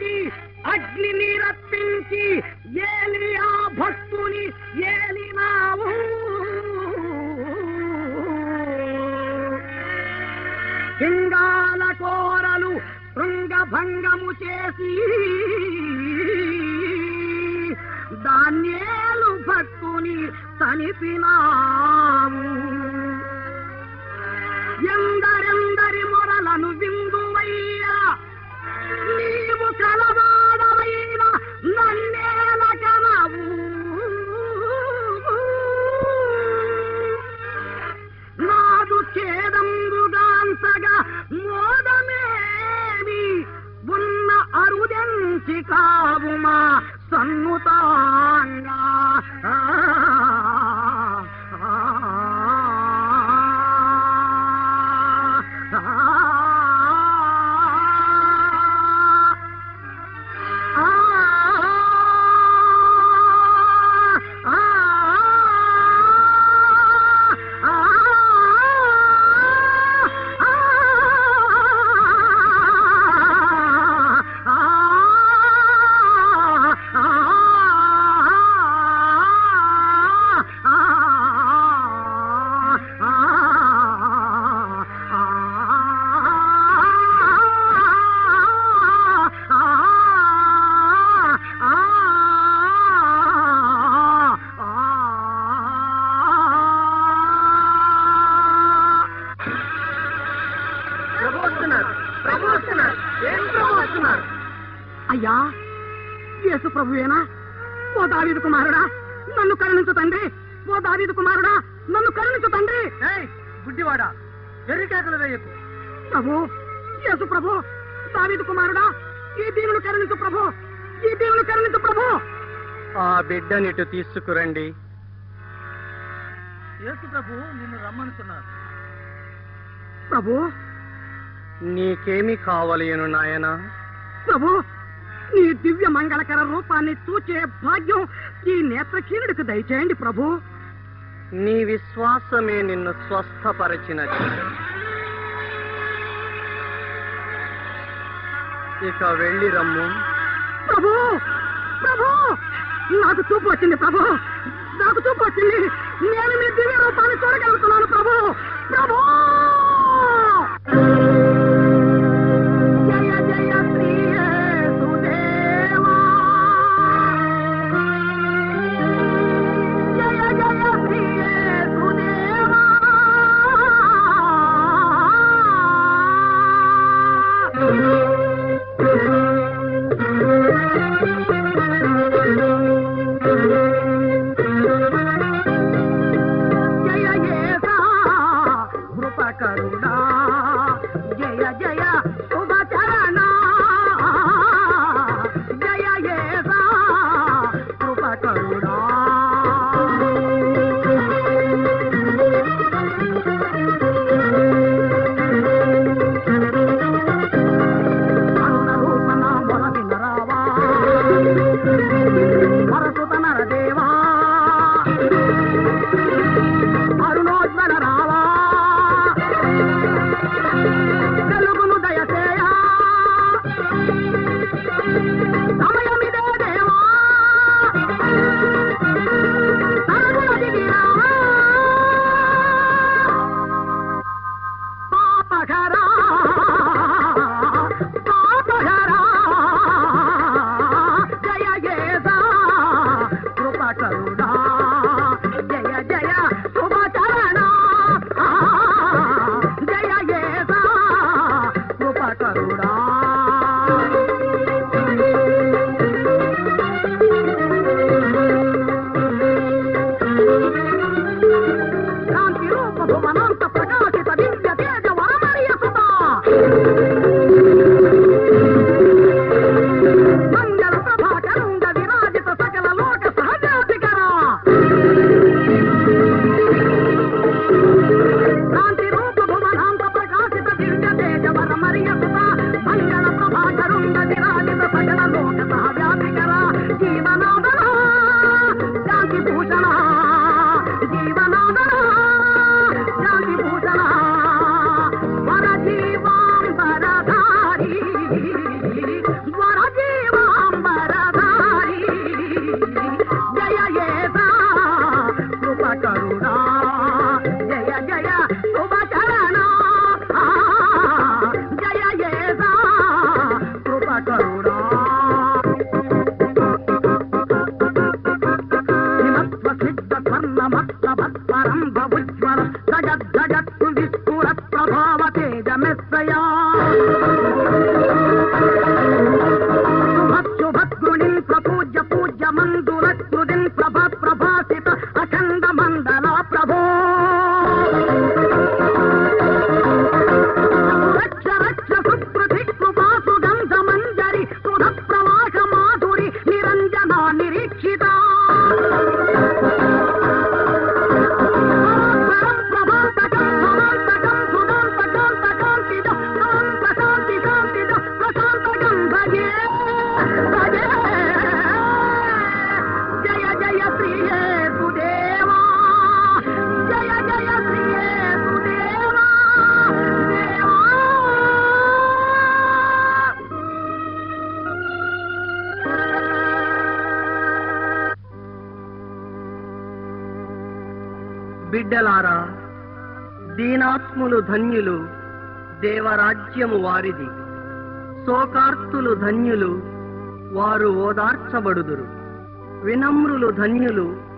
పెట్టి అగ్నిని రప్పించి ఏలి ఆ భక్తుని ఏలినావు సింగాల కోరలు శృంగభంగము చేసి దాన్యేలు భక్తుని తనిపినావు ఎందరెందరి మొరలను విందువయ్యా నీవు కలవాడవైన నన్నేల కనవు నాదు ఛేదంబుగాంతగా మోదమేమి ఉన్న అరుదెంచి కావుమా సన్నుతా. అయ్యా యేసు ప్రభువేనా ఓ దావీదు కుమారుడా నన్ను కరుణించు తండ్రి. ఓ దావీదు కుమారుడా నన్ను కరుణించు తండ్రి. గుడ్డివాడా వెర్రికేకలు వేయకు. ప్రభు యేసు ప్రభు దావీదు కుమారుడా ఈ దీనులు కరుణించు ప్రభు. ఈ దీనులు కరుణించు ప్రభు. ఆ బిడ్డనిటు తీసుకురండి. యేసు ప్రభు నిన్ను రమ్మనుతున్నారు ప్రభు. నీకేమి కావలేను నాయనా? ప్రభు నీ దివ్య మంగళకర రూపాన్ని చూచే భాగ్యం ఈ నేత్రక్షీణుడికి దయచేయండి ప్రభు. నీ విశ్వాసమే నిన్ను స్వస్థపరచినది. ఇక వెళ్ళి రమ్ము. ప్రభు! ప్రభు! నాకు చూపు వచ్చింది ప్రభు. నాకు చూపు వచ్చింది. నేను మీ దివ్య రూపాన్ని చూడగలుగుతున్నాను ప్రభు. ప్రభు! పరం పరంభుజ్వర జగద్ జగత్తు విస్ఫుర ప్రభావ తేజమెస్తయా బిడ్డలారా దీనాత్ములు ధన్యులు దేవరాజ్యము వారిది. శోకార్తులు ధన్యులు వారు ఓదార్చబడుదురు. వినమ్రులు ధన్యులు.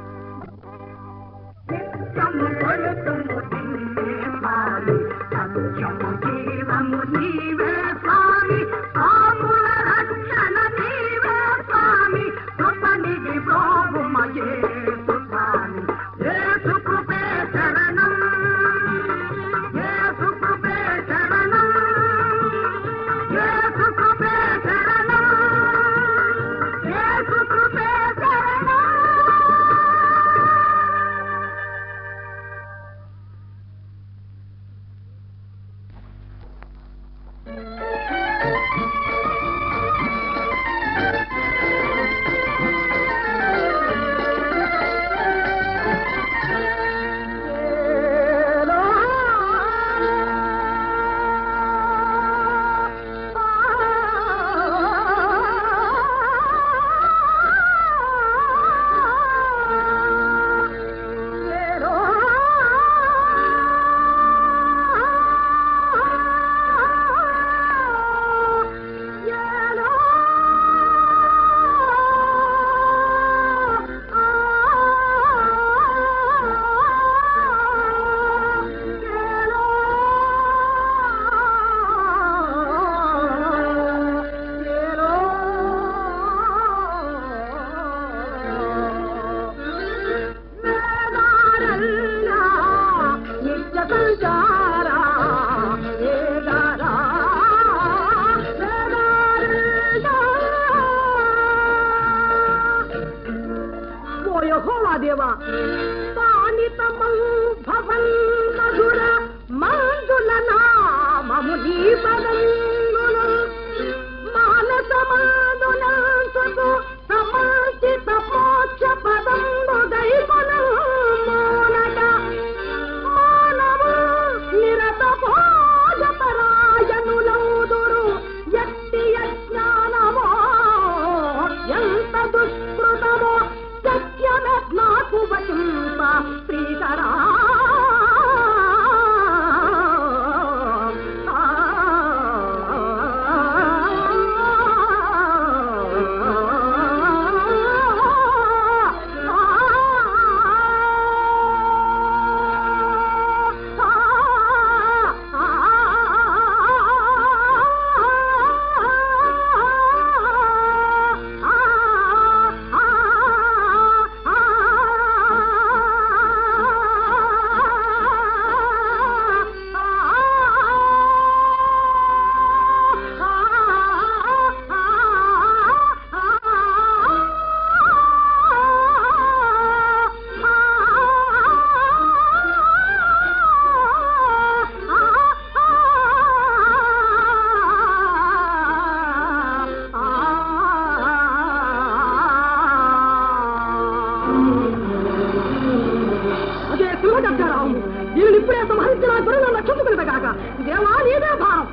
అదే శివదగ్గారావు దీనిని ఇప్పుడే సంహరించిన గురువు నక్షత్రుకుంది కాక దేవా నీదే భారం.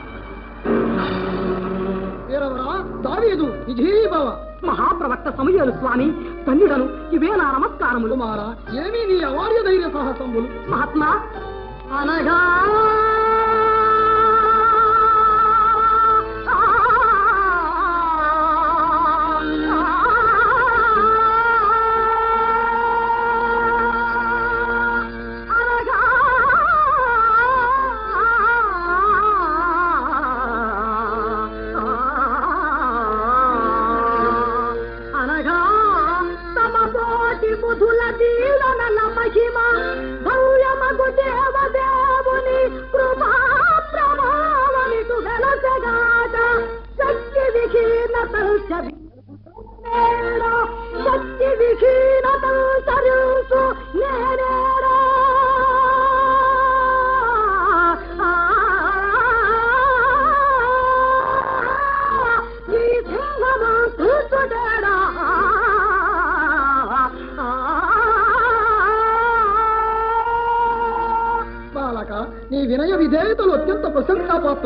వీరవరా దావీదు విజయీభవ మహాప్రవక్త సమయాలు స్వామి ధన్యుడను ఇవే నా నమస్కారములు. కుమార ఏమీ నీ అవార్య ధైర్య సాహసములు? మహాత్మా అనగా Satti Vikina Tantarya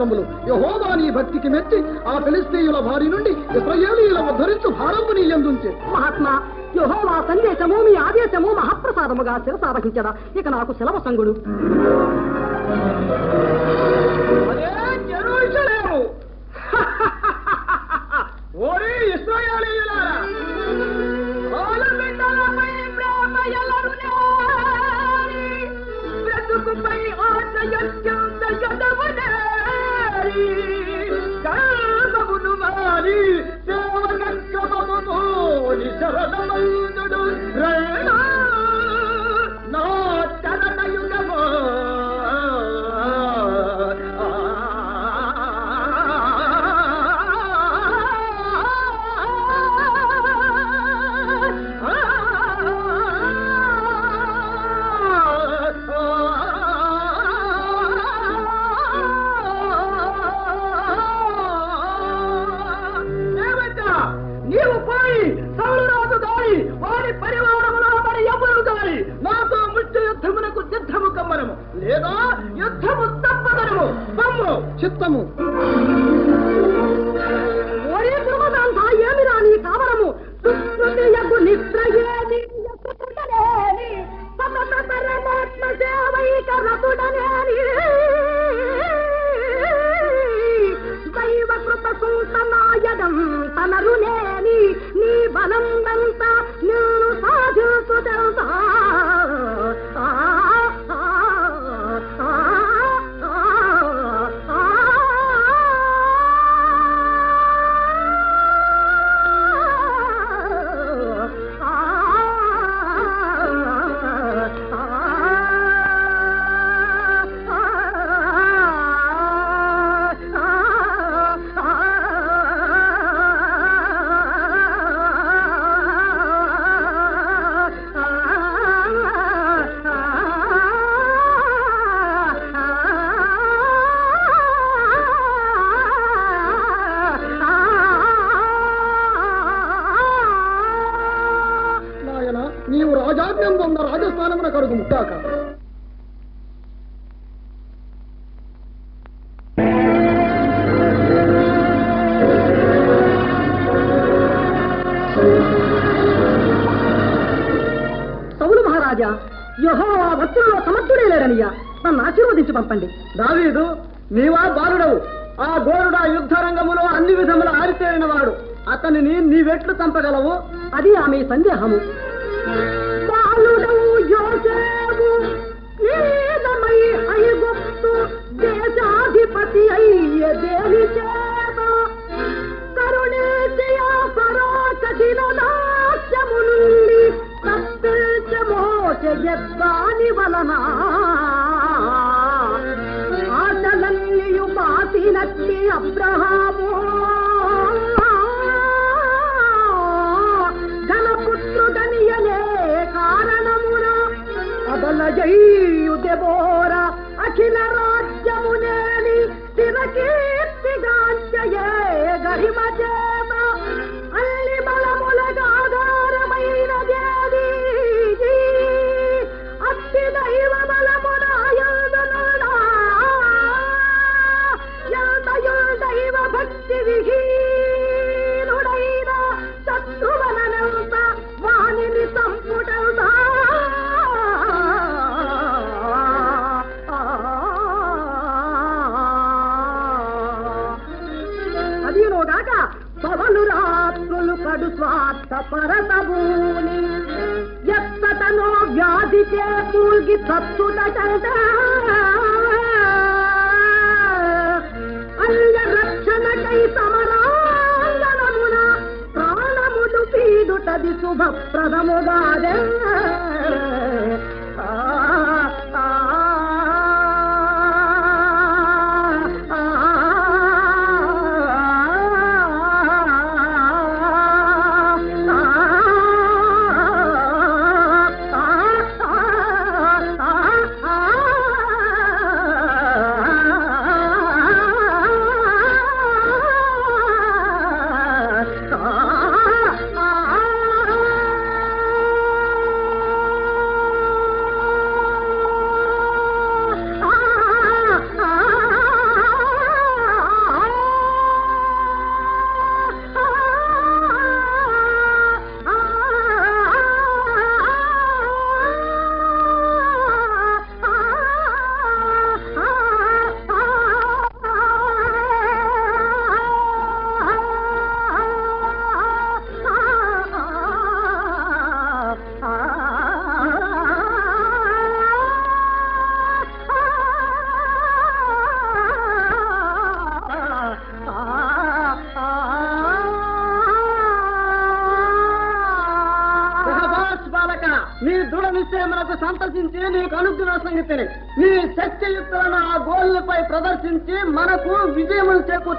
గోత్రములు యహోవా నీ భక్తికి మెచ్చి ఆ ఫిలిస్తీయుల భారీ నుండి ఇస్రాయేలీల ఉద్ధరించు భారము నీ ఎందుంచి. మహాత్మా యహోవా సందేశము మీ ఆదేశము మహాప్రసాదముగా శిరసారహించడా ఇక నాకు సెలవు సంగుడు. ఓరే ఇస్రాయాలీయులారా ప్రతుకుపై ఆశ रणमंडल रण నాకు ముట్టాక సౌలు మహారాజా యహో భక్తుల్లో సమర్థుడే లేరనియా నన్ను ఆశీర్వదించి పంపండి. ఎత్తడు స్వార్థ పరతభూని ఎత్తతనో వ్యాధితే మూల్గి తత్తుడట అల్య రక్షణకై సమరాంగణమున ప్రాణములు పీడుటది శుభప్రదముగాదే.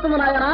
تم لایا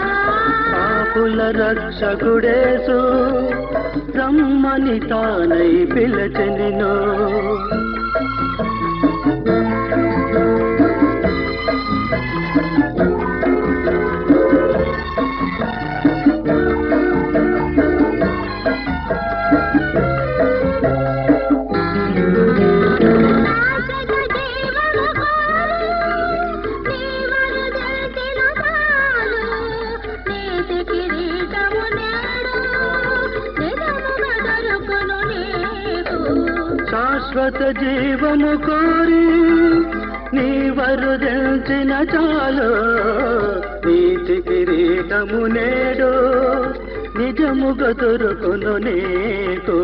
కుల రక్షకుడేసు బ్రహ్మని తానై పిలచనినో. జీవము కోరి నీ వరుదించిన చాలు నీతి కిరీటము నేడు నిజముగా దొరుకును నీకు.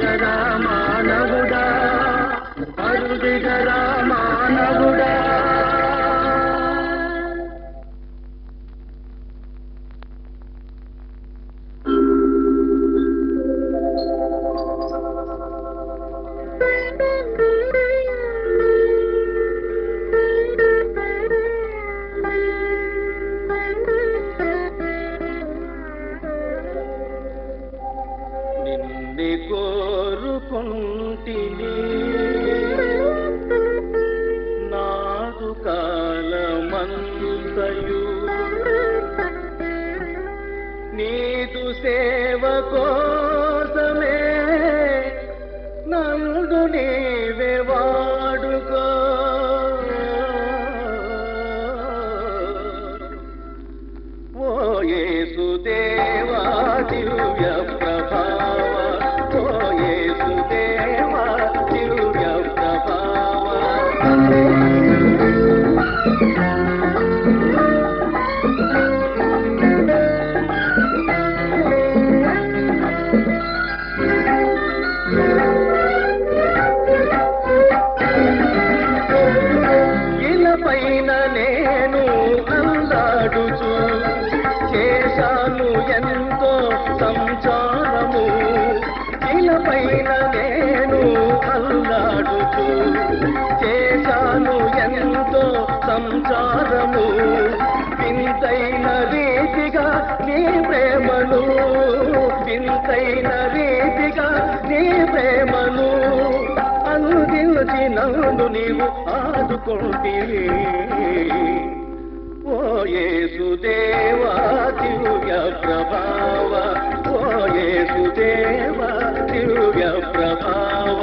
పరుదిగరా మానవుడా. పరుదిగరా మానవుడా. నిన్ను కోరుకుంటిని ఇలపైన నేను అల్లాడుచు చేశాను ఎంతో సంచారము. ఇలపైన నేను అల్లాడుచు చేశాను ఎంతో సంచారము. వింతైన రీతిగా నీ ప్రేమను వింతైన రీతిగా నీ ప్రేమను. అందించి నన్ను నీవు ఆదుకుంటివి. ఓ యేసుదేవా దివ్య ప్రభావ. ఓ యేసుదేవా దివ్య ప్రభావ.